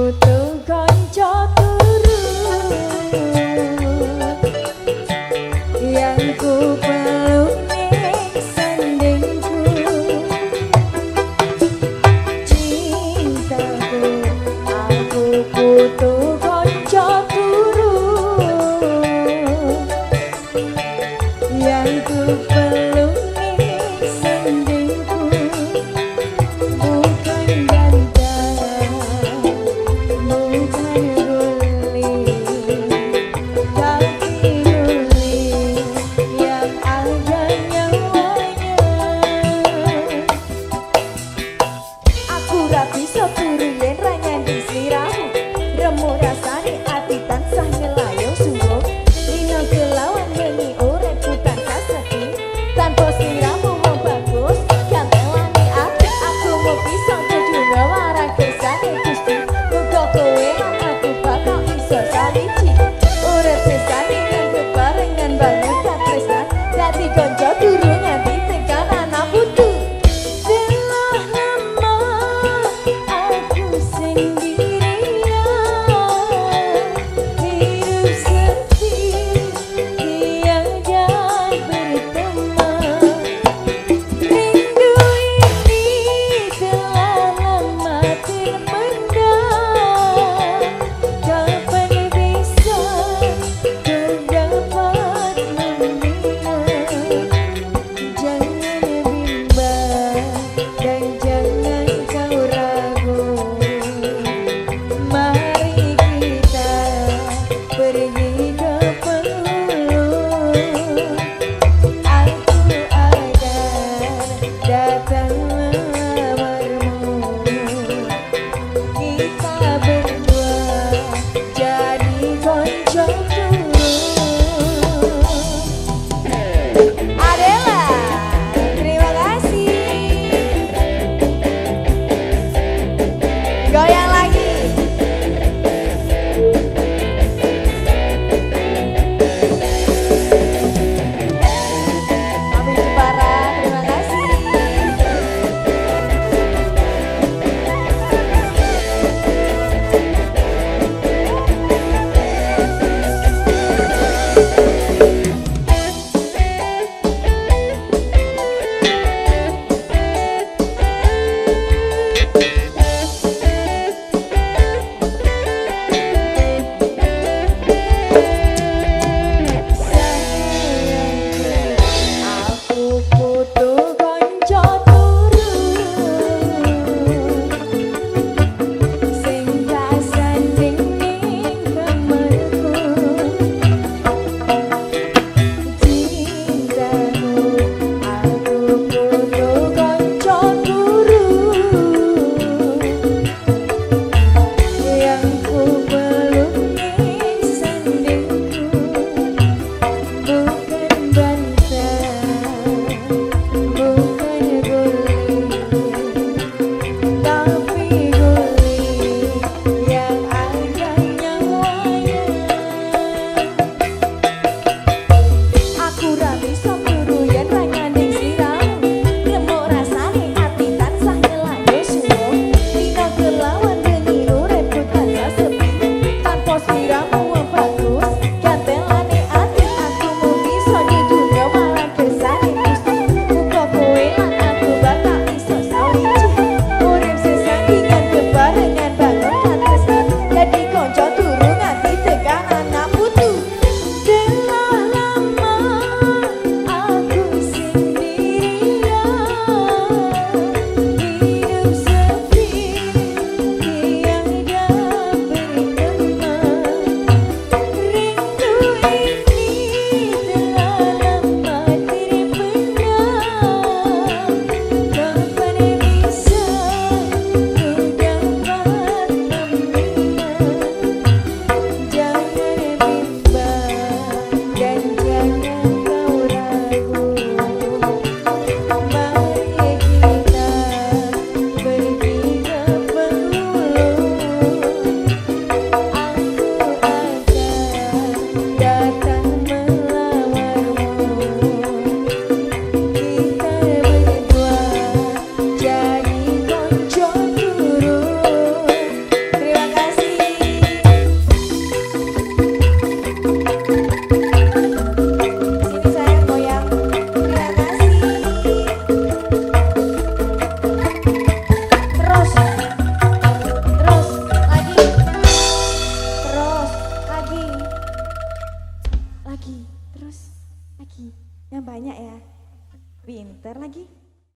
Put Hare